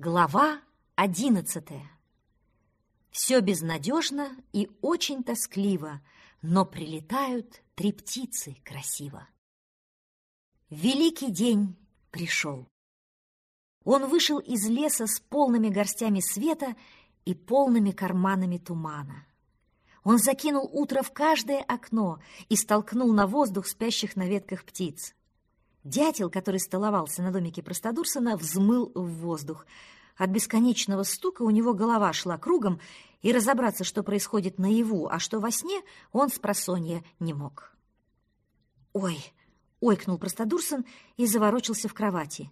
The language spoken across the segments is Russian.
Глава одиннадцатая. Все безнадежно и очень тоскливо, но прилетают три птицы красиво. Великий день пришел. Он вышел из леса с полными горстями света и полными карманами тумана. Он закинул утро в каждое окно и столкнул на воздух спящих на ветках птиц. Дятел, который столовался на домике Простодурсона, взмыл в воздух. От бесконечного стука у него голова шла кругом, и разобраться, что происходит наяву, а что во сне, он с просонья не мог. «Ой!» — ойкнул Простодурсон и заворочился в кровати.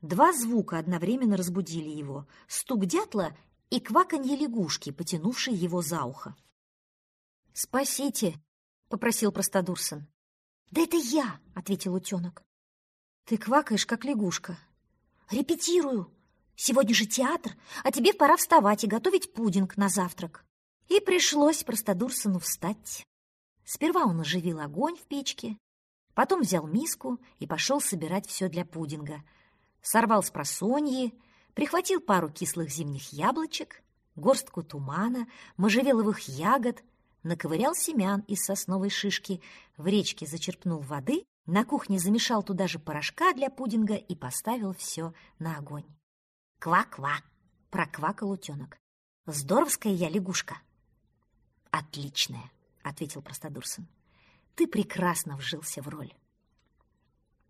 Два звука одновременно разбудили его — стук дятла и кваканье лягушки, потянувшей его за ухо. «Спасите!» — попросил Простодурсон. «Да это я!» — ответил утенок. Ты квакаешь, как лягушка. Репетирую. Сегодня же театр, а тебе пора вставать и готовить пудинг на завтрак. И пришлось простодурсону встать. Сперва он оживил огонь в печке, потом взял миску и пошел собирать все для пудинга. Сорвал с просоньи, прихватил пару кислых зимних яблочек, горстку тумана, можжевеловых ягод, наковырял семян из сосновой шишки, в речке зачерпнул воды на кухне замешал туда же порошка для пудинга и поставил все на огонь. «Ква-ква!» — проквакал утенок. «Здоровская я лягушка!» «Отличная!» — ответил Простодурсон. «Ты прекрасно вжился в роль!»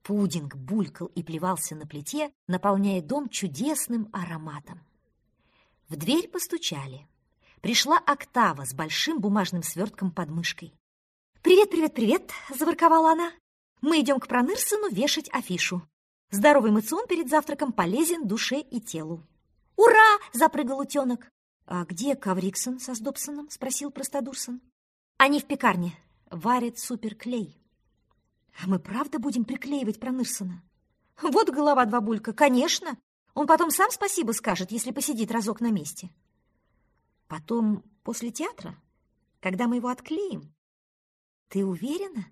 Пудинг булькал и плевался на плите, наполняя дом чудесным ароматом. В дверь постучали. Пришла Октава с большим бумажным свертком под мышкой. «Привет, привет, привет!» — заворковала она. Мы идем к Пронырсону вешать афишу. Здоровый мацион перед завтраком полезен душе и телу. «Ура!» — запрыгал утенок. «А где Кавриксон со Сдобсоном?» — спросил Простодурсон. «Они в пекарне. Варят суперклей». «А мы правда будем приклеивать Пронырсона?» «Вот голова два булька, конечно. Он потом сам спасибо скажет, если посидит разок на месте». «Потом, после театра, когда мы его отклеим?» «Ты уверена?»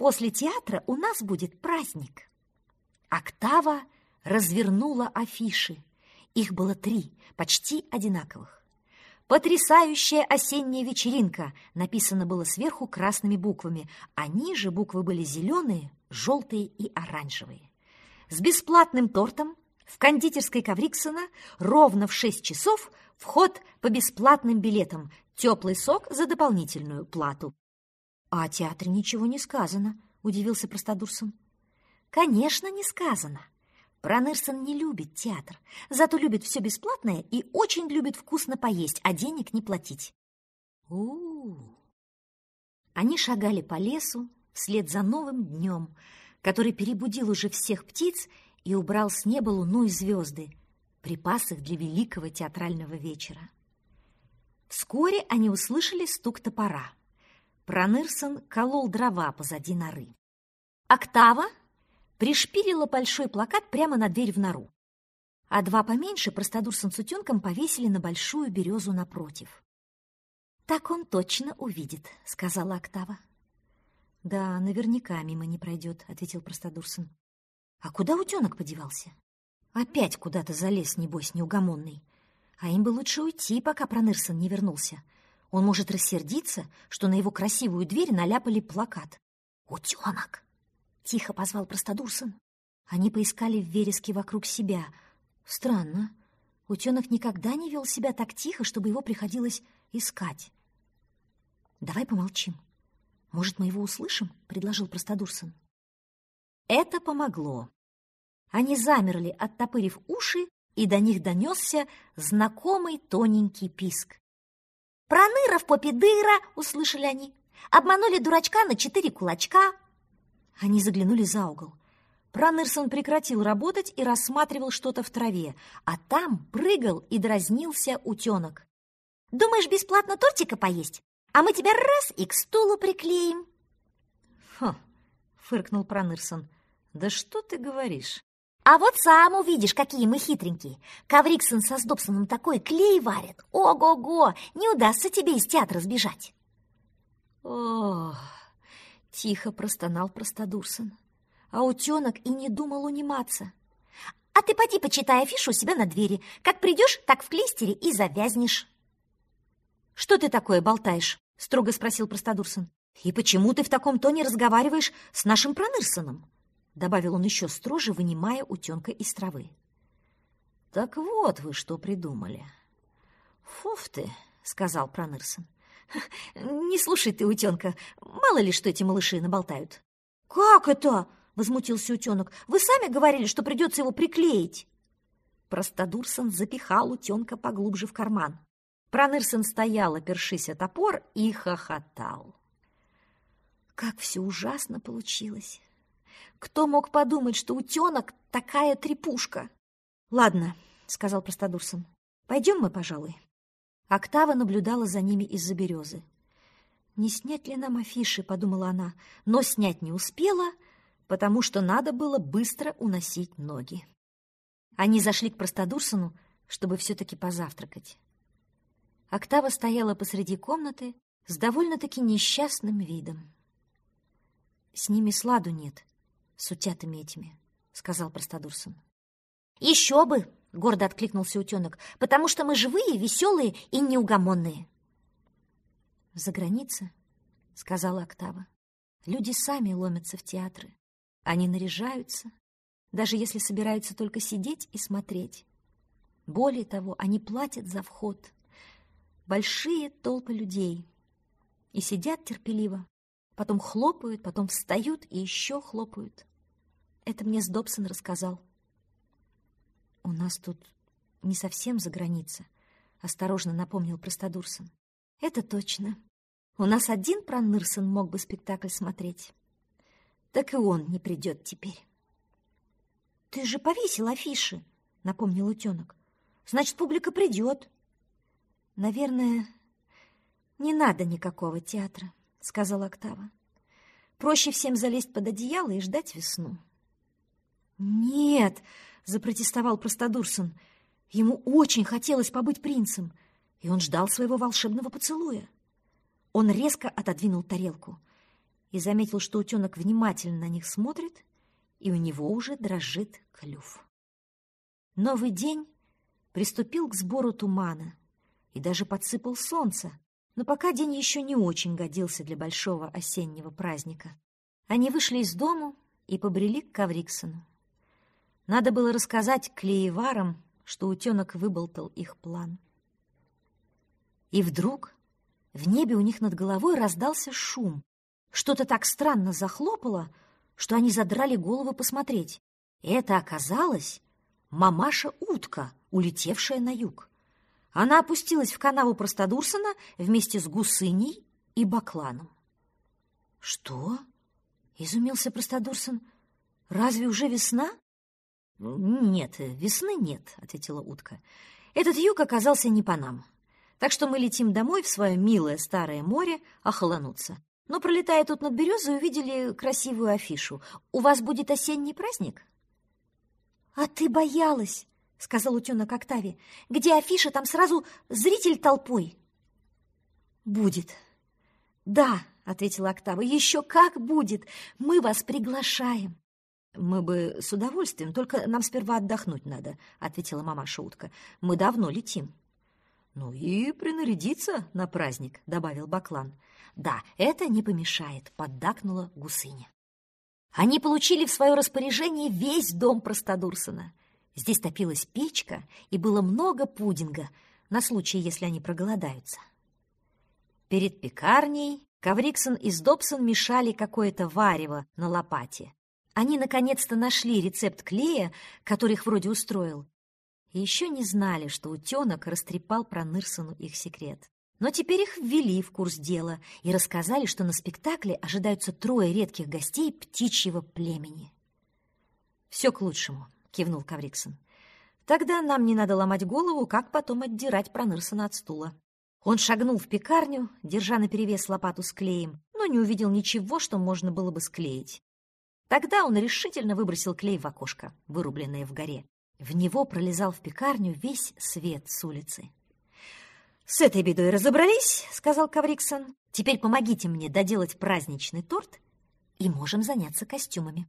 После театра у нас будет праздник. Октава развернула афиши. Их было три, почти одинаковых. «Потрясающая осенняя вечеринка» написано было сверху красными буквами, а ниже буквы были зеленые, желтые и оранжевые. С бесплатным тортом в кондитерской Кавриксона ровно в шесть часов вход по бесплатным билетам, теплый сок за дополнительную плату. «А о театре ничего не сказано», — удивился Простодурсон. «Конечно, не сказано. Пронырсон не любит театр, зато любит все бесплатное и очень любит вкусно поесть, а денег не платить». У, -у, -у. Они шагали по лесу вслед за новым днем, который перебудил уже всех птиц и убрал с неба луну и звезды, припас их для великого театрального вечера. Вскоре они услышали стук топора — Пронырсон колол дрова позади норы. Октава пришпилила большой плакат прямо на дверь в нору, а два поменьше простодурсон с утенком повесили на большую березу напротив. «Так он точно увидит», — сказала Октава. «Да, наверняка мимо не пройдет», — ответил простодурсон. «А куда утенок подевался?» «Опять куда-то залез, небось, неугомонный. А им бы лучше уйти, пока Пронырсон не вернулся. Он может рассердиться, что на его красивую дверь наляпали плакат. «Утенок!» — тихо позвал Простодурсон. Они поискали в вереске вокруг себя. Странно. Утенок никогда не вел себя так тихо, чтобы его приходилось искать. «Давай помолчим. Может, мы его услышим?» — предложил Простодурсон. Это помогло. Они замерли, оттопырив уши, и до них донесся знакомый тоненький писк. «Проныров попидыра!» — услышали они. «Обманули дурачка на четыре кулачка!» Они заглянули за угол. Пронырсон прекратил работать и рассматривал что-то в траве, а там прыгал и дразнился утенок. «Думаешь, бесплатно тортика поесть? А мы тебя раз и к стулу приклеим!» «Хм!» — фыркнул Пронырсон. «Да что ты говоришь?» А вот сам увидишь, какие мы хитренькие. Кавриксон со Сдобсоном такой клей варят. Ого-го! Не удастся тебе из театра сбежать. Ох! Тихо простонал Простодурсон. А утенок и не думал униматься. А А ты поди почитай афишу у себя на двери. Как придешь, так в клейстере и завязнешь. «Что ты такое болтаешь?» — строго спросил Простодурсон. «И почему ты в таком тоне разговариваешь с нашим Пронырсоном?» Добавил он еще строже, вынимая утенка из травы. «Так вот вы что придумали!» «Фуф ты!» — сказал Пронырсон. «Не слушай ты, утенка, мало ли что эти малыши наболтают». «Как это?» — возмутился утенок. «Вы сами говорили, что придется его приклеить». Простодурсон запихал утенка поглубже в карман. Пронырсон стоял, опершись о топор, и хохотал. Как все ужасно получилось! Кто мог подумать, что утенок такая трепушка? «Ладно», — сказал Простодурсон, — «пойдем мы, пожалуй». Октава наблюдала за ними из-за березы. «Не снять ли нам афиши?» — подумала она, но снять не успела, потому что надо было быстро уносить ноги. Они зашли к Простодурсону, чтобы все-таки позавтракать. Октава стояла посреди комнаты с довольно-таки несчастным видом. «С ними сладу нет, с утятами этими», — сказал Простодурсон. «Еще бы!» — гордо откликнулся утенок, «потому что мы живые, веселые и неугомонные». «За граница?» — сказала Октава. «Люди сами ломятся в театры. Они наряжаются, даже если собираются только сидеть и смотреть. Более того, они платят за вход. Большие толпы людей. И сидят терпеливо. Потом хлопают, потом встают и еще хлопают. Это мне Сдобсон рассказал. «У нас тут не совсем за граница», — осторожно напомнил Простодурсон. «Это точно. У нас один Пронырсон мог бы спектакль смотреть. Так и он не придет теперь». «Ты же повесил афиши», — напомнил утенок. «Значит, публика придет». «Наверное, не надо никакого театра», — сказала Октава. «Проще всем залезть под одеяло и ждать весну». «Нет!» — запротестовал Простодурсон. Ему очень хотелось побыть принцем, и он ждал своего волшебного поцелуя. Он резко отодвинул тарелку и заметил, что утенок внимательно на них смотрит, и у него уже дрожит клюв. Новый день приступил к сбору тумана и даже подсыпал солнце, но пока день еще не очень годился для большого осеннего праздника. Они вышли из дому и побрели к Кавриксону. Надо было рассказать клееварам, что утенок выболтал их план. И вдруг в небе у них над головой раздался шум. Что-то так странно захлопало, что они задрали головы посмотреть. И это оказалось мамаша-утка, улетевшая на юг. Она опустилась в канаву Простодурсона вместе с гусыней и бакланом. «Что?» — изумился Простодурсон. «Разве уже весна?» «Нет, весны нет», — ответила утка. «Этот юг оказался не по нам. Так что мы летим домой в свое милое старое море охолонуться. Но, пролетая тут над березой, увидели красивую афишу. У вас будет осенний праздник?» «А ты боялась», — сказал утенок Октаве. «Где афиша, там сразу зритель толпой». «Будет». «Да», — ответила Октава, — «еще как будет. Мы вас приглашаем». «Мы бы с удовольствием, только нам сперва отдохнуть надо», — ответила мамаша утка. «Мы давно летим». «Ну и принарядиться на праздник», — добавил Баклан. «Да, это не помешает», — поддакнула гусыня. Они получили в свое распоряжение весь дом Простодурсона. Здесь топилась печка, и было много пудинга, на случай, если они проголодаются. Перед пекарней Кавриксон и Сдобсон мешали какое-то варево на лопате. Они наконец-то нашли рецепт клея, который их вроде устроил. И еще не знали, что утенок растрепал про Нырсону их секрет. Но теперь их ввели в курс дела и рассказали, что на спектакле ожидаются трое редких гостей птичьего племени. «Все к лучшему», — кивнул Кавриксон. «Тогда нам не надо ломать голову, как потом отдирать Пронырсона от стула». Он шагнул в пекарню, держа наперевес лопату с клеем, но не увидел ничего, что можно было бы склеить. Тогда он решительно выбросил клей в окошко, вырубленное в горе. В него пролезал в пекарню весь свет с улицы. «С этой бедой разобрались», — сказал Кавриксон. «Теперь помогите мне доделать праздничный торт, и можем заняться костюмами».